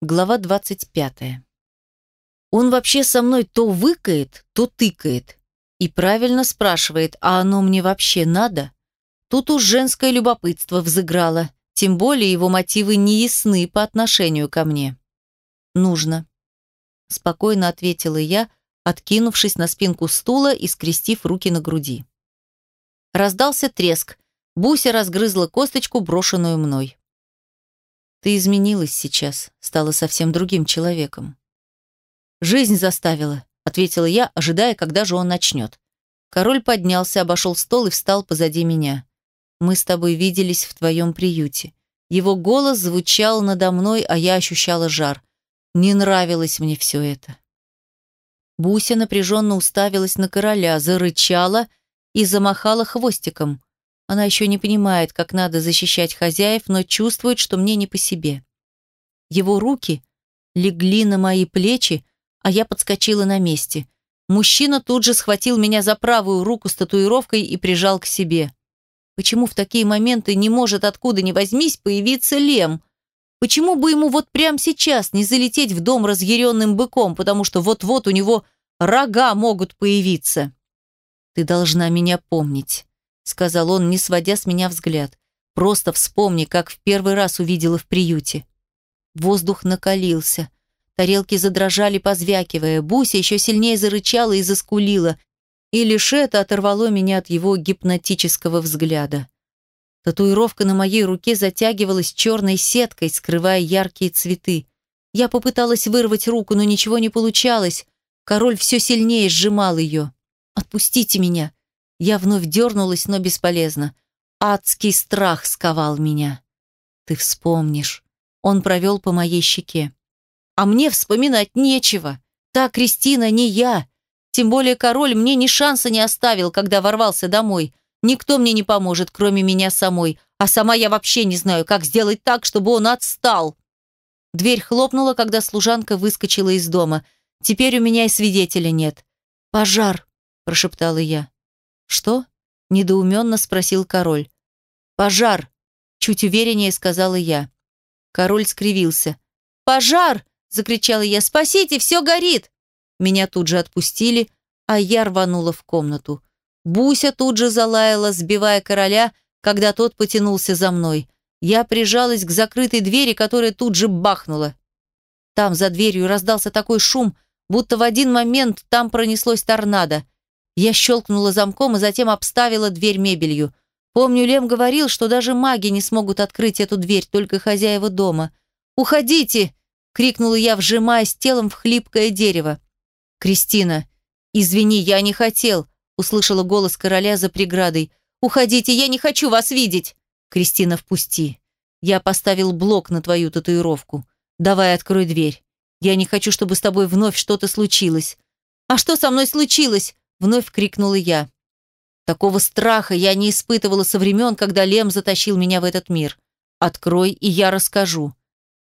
Глава 25. Он вообще со мной то выкает, то тыкает. И правильно спрашивает, а оно мне вообще надо? Тут уж женское любопытство взыграло, тем более его мотивы не ясны по отношению ко мне. «Нужно», – спокойно ответила я, откинувшись на спинку стула и скрестив руки на груди. Раздался треск. Буся разгрызла косточку, брошенную мной. Ты изменилась сейчас, стала совсем другим человеком. Жизнь заставила, ответила я, ожидая, когда же он начнет. Король поднялся, обошел стол и встал позади меня. Мы с тобой виделись в твоем приюте. Его голос звучал надо мной, а я ощущала жар. Не нравилось мне все это. Буся напряженно уставилась на короля, зарычала и замахала хвостиком. Она еще не понимает, как надо защищать хозяев, но чувствует, что мне не по себе. Его руки легли на мои плечи, а я подскочила на месте. Мужчина тут же схватил меня за правую руку с татуировкой и прижал к себе. Почему в такие моменты не может откуда ни возьмись появиться Лем? Почему бы ему вот прямо сейчас не залететь в дом разъяренным быком, потому что вот-вот у него рога могут появиться? Ты должна меня помнить сказал он, не сводя с меня взгляд. Просто вспомни, как в первый раз увидела в приюте. Воздух накалился. Тарелки задрожали, позвякивая. Буся еще сильнее зарычала и заскулила. И лишь это оторвало меня от его гипнотического взгляда. Татуировка на моей руке затягивалась черной сеткой, скрывая яркие цветы. Я попыталась вырвать руку, но ничего не получалось. Король все сильнее сжимал ее. «Отпустите меня!» Я вновь дернулась, но бесполезно. Адский страх сковал меня. Ты вспомнишь. Он провел по моей щеке. А мне вспоминать нечего. Та Кристина не я. Тем более король мне ни шанса не оставил, когда ворвался домой. Никто мне не поможет, кроме меня самой. А сама я вообще не знаю, как сделать так, чтобы он отстал. Дверь хлопнула, когда служанка выскочила из дома. Теперь у меня и свидетеля нет. «Пожар», – прошептала я. «Что?» – недоуменно спросил король. «Пожар!» – чуть увереннее сказала я. Король скривился. «Пожар!» – закричала я. «Спасите, все горит!» Меня тут же отпустили, а я рванула в комнату. Буся тут же залаяла, сбивая короля, когда тот потянулся за мной. Я прижалась к закрытой двери, которая тут же бахнула. Там, за дверью, раздался такой шум, будто в один момент там пронеслось торнадо. Я щелкнула замком и затем обставила дверь мебелью. Помню, Лем говорил, что даже маги не смогут открыть эту дверь, только хозяева дома. «Уходите!» — крикнула я, вжимаясь телом в хлипкое дерево. «Кристина, извини, я не хотел», — услышала голос короля за преградой. «Уходите, я не хочу вас видеть!» «Кристина, впусти. Я поставил блок на твою татуировку. Давай открой дверь. Я не хочу, чтобы с тобой вновь что-то случилось». «А что со мной случилось?» Вновь крикнула я. Такого страха я не испытывала со времен, когда Лем затащил меня в этот мир. Открой, и я расскажу.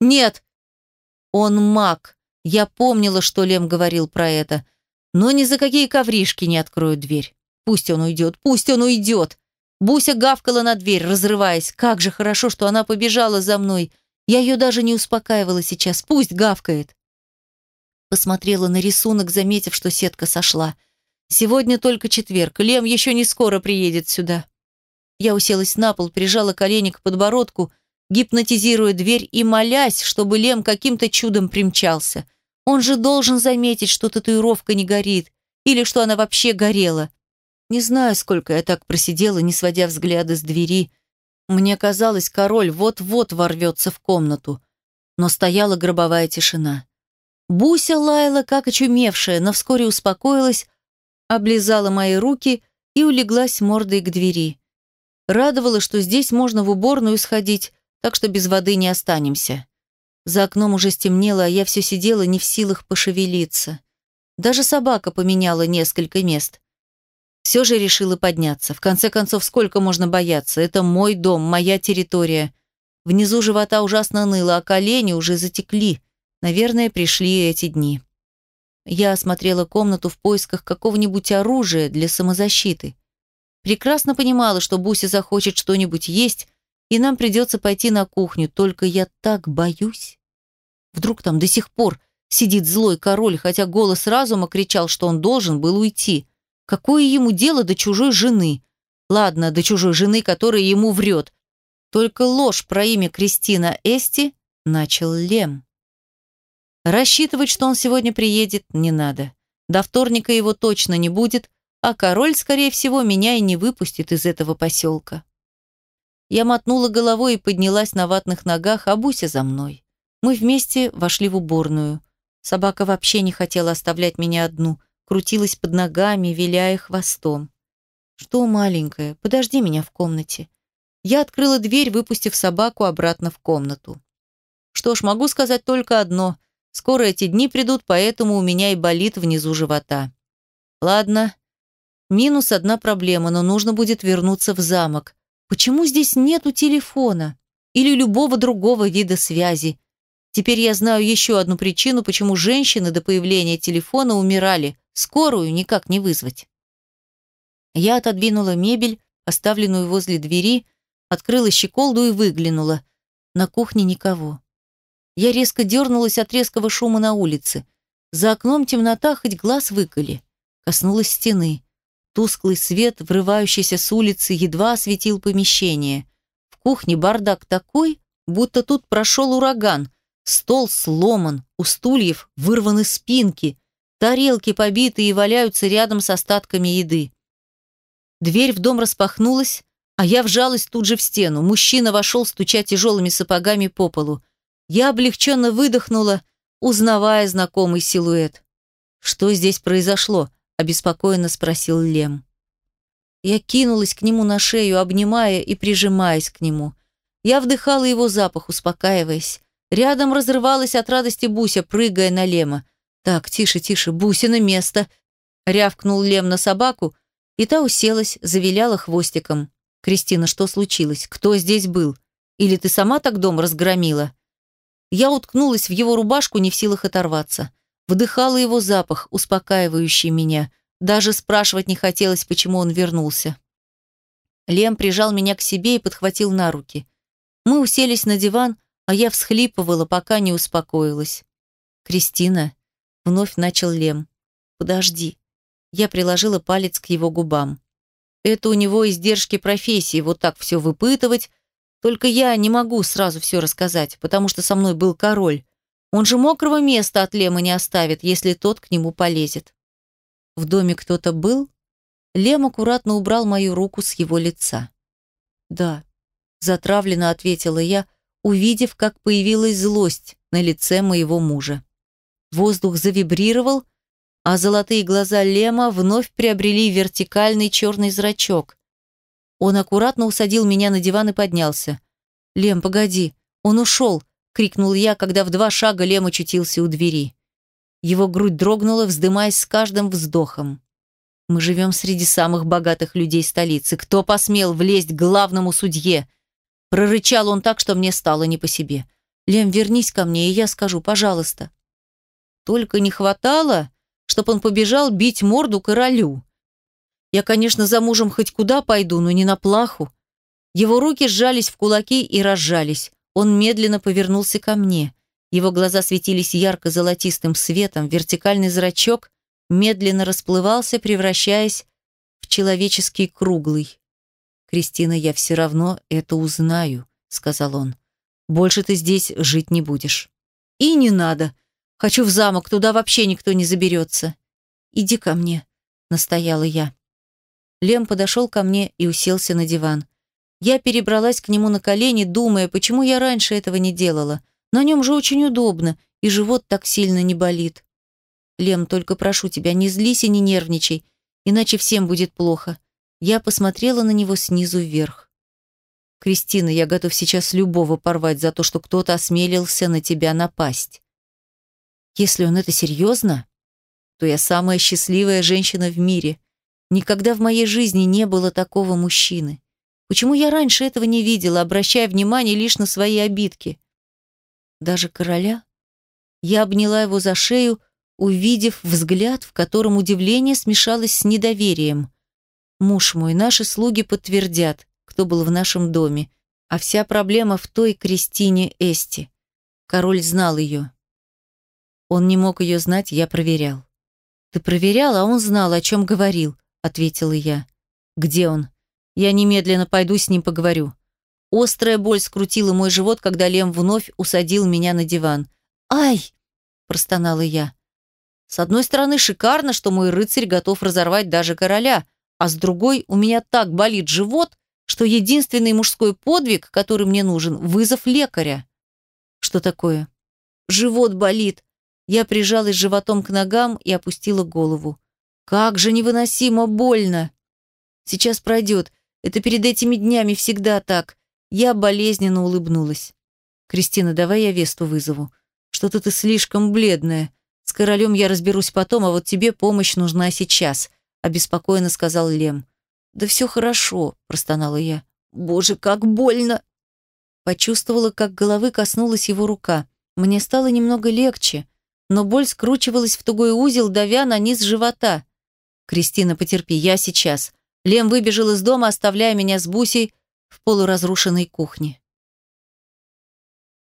Нет! Он маг. Я помнила, что Лем говорил про это. Но ни за какие ковришки не открою дверь. Пусть он уйдет, пусть он уйдет. Буся гавкала на дверь, разрываясь. Как же хорошо, что она побежала за мной. Я ее даже не успокаивала сейчас. Пусть гавкает. Посмотрела на рисунок, заметив, что сетка сошла. Сегодня только четверг. Лем еще не скоро приедет сюда. Я уселась на пол, прижала колени к подбородку, гипнотизируя дверь и молясь, чтобы Лем каким-то чудом примчался. Он же должен заметить, что татуировка не горит, или что она вообще горела. Не знаю, сколько я так просидела, не сводя взгляда с двери. Мне казалось, король вот-вот ворвется в комнату. Но стояла гробовая тишина. Буся лаяла, как очумевшая, но вскоре успокоилась, облизала мои руки и улеглась мордой к двери. Радовало, что здесь можно в уборную сходить, так что без воды не останемся. За окном уже стемнело, а я все сидела не в силах пошевелиться. Даже собака поменяла несколько мест. Все же решила подняться. В конце концов, сколько можно бояться? Это мой дом, моя территория. Внизу живота ужасно ныло, а колени уже затекли. Наверное, пришли эти дни. Я осмотрела комнату в поисках какого-нибудь оружия для самозащиты. Прекрасно понимала, что Буся захочет что-нибудь есть, и нам придется пойти на кухню, только я так боюсь. Вдруг там до сих пор сидит злой король, хотя голос разума кричал, что он должен был уйти. Какое ему дело до чужой жены? Ладно, до чужой жены, которая ему врет. Только ложь про имя Кристина Эсти начал Лем. Рассчитывать, что он сегодня приедет, не надо. До вторника его точно не будет, а король, скорее всего, меня и не выпустит из этого поселка. Я мотнула головой и поднялась на ватных ногах, а Буся за мной. Мы вместе вошли в уборную. Собака вообще не хотела оставлять меня одну, крутилась под ногами, виляя хвостом. «Что, маленькая, подожди меня в комнате». Я открыла дверь, выпустив собаку обратно в комнату. Что ж, могу сказать только одно. Скоро эти дни придут, поэтому у меня и болит внизу живота. Ладно. Минус одна проблема, но нужно будет вернуться в замок. Почему здесь нету телефона? Или любого другого вида связи? Теперь я знаю еще одну причину, почему женщины до появления телефона умирали. Скорую никак не вызвать. Я отодвинула мебель, оставленную возле двери, открыла щеколду и выглянула. На кухне никого. Я резко дернулась от резкого шума на улице. За окном темнота, хоть глаз выколи. Коснулась стены. Тусклый свет, врывающийся с улицы, едва осветил помещение. В кухне бардак такой, будто тут прошел ураган. Стол сломан, у стульев вырваны спинки, тарелки побиты и валяются рядом с остатками еды. Дверь в дом распахнулась, а я вжалась тут же в стену. Мужчина вошел, стуча тяжелыми сапогами по полу. Я облегченно выдохнула, узнавая знакомый силуэт. «Что здесь произошло?» обеспокоенно спросил Лем. Я кинулась к нему на шею, обнимая и прижимаясь к нему. Я вдыхала его запах, успокаиваясь. Рядом разрывалась от радости Буся, прыгая на Лема. «Так, тише, тише, Буся на место!» Рявкнул Лем на собаку, и та уселась, завиляла хвостиком. «Кристина, что случилось? Кто здесь был? Или ты сама так дом разгромила?» Я уткнулась в его рубашку, не в силах оторваться. Вдыхала его запах, успокаивающий меня. Даже спрашивать не хотелось, почему он вернулся. Лем прижал меня к себе и подхватил на руки. Мы уселись на диван, а я всхлипывала, пока не успокоилась. «Кристина», — вновь начал Лем, — «подожди». Я приложила палец к его губам. Это у него издержки профессии, вот так все выпытывать. Только я не могу сразу все рассказать, потому что со мной был король. Он же мокрого места от Лема не оставит, если тот к нему полезет. В доме кто-то был? Лем аккуратно убрал мою руку с его лица. Да, затравленно ответила я, увидев, как появилась злость на лице моего мужа. Воздух завибрировал, а золотые глаза Лема вновь приобрели вертикальный черный зрачок. Он аккуратно усадил меня на диван и поднялся. «Лем, погоди, он ушел», — крикнул я, когда в два шага Лем очутился у двери. Его грудь дрогнула, вздымаясь с каждым вздохом. «Мы живем среди самых богатых людей столицы. Кто посмел влезть к главному судье?» Прорычал он так, что мне стало не по себе. «Лем, вернись ко мне, и я скажу, пожалуйста». Только не хватало, чтобы он побежал бить морду королю. Я, конечно, за мужем хоть куда пойду, но не на плаху. Его руки сжались в кулаки и разжались. Он медленно повернулся ко мне. Его глаза светились ярко-золотистым светом, вертикальный зрачок медленно расплывался, превращаясь в человеческий круглый. «Кристина, я все равно это узнаю», — сказал он. «Больше ты здесь жить не будешь». «И не надо. Хочу в замок, туда вообще никто не заберется». «Иди ко мне», — настояла я. Лем подошел ко мне и уселся на диван. Я перебралась к нему на колени, думая, почему я раньше этого не делала. На нем же очень удобно, и живот так сильно не болит. Лем, только прошу тебя, не злись и не нервничай, иначе всем будет плохо. Я посмотрела на него снизу вверх. Кристина, я готов сейчас любого порвать за то, что кто-то осмелился на тебя напасть. Если он это серьезно, то я самая счастливая женщина в мире. Никогда в моей жизни не было такого мужчины. Почему я раньше этого не видела, обращая внимание лишь на свои обидки? Даже короля? Я обняла его за шею, увидев взгляд, в котором удивление смешалось с недоверием. Муж мой, наши слуги подтвердят, кто был в нашем доме, а вся проблема в той Кристине Эсти. Король знал ее, Он не мог ее знать, я проверял. «Ты проверял, а он знал, о чем говорил», — ответила я. «Где он?» «Я немедленно пойду с ним поговорю». Острая боль скрутила мой живот, когда Лем вновь усадил меня на диван. «Ай!» – простонала я. С одной стороны, шикарно, что мой рыцарь готов разорвать даже короля, а с другой, у меня так болит живот, что единственный мужской подвиг, который мне нужен – вызов лекаря. Что такое? Живот болит. Я прижалась животом к ногам и опустила голову. Как же невыносимо больно. Сейчас пройдет. Это перед этими днями всегда так. Я болезненно улыбнулась. «Кристина, давай я Весту вызову. Что-то ты слишком бледная. С королем я разберусь потом, а вот тебе помощь нужна сейчас», обеспокоенно сказал Лем. «Да все хорошо», простонала я. «Боже, как больно!» Почувствовала, как головы коснулась его рука. Мне стало немного легче, но боль скручивалась в тугой узел, давя на низ живота. «Кристина, потерпи, я сейчас». Лем выбежал из дома, оставляя меня с Бусей в полуразрушенной кухне.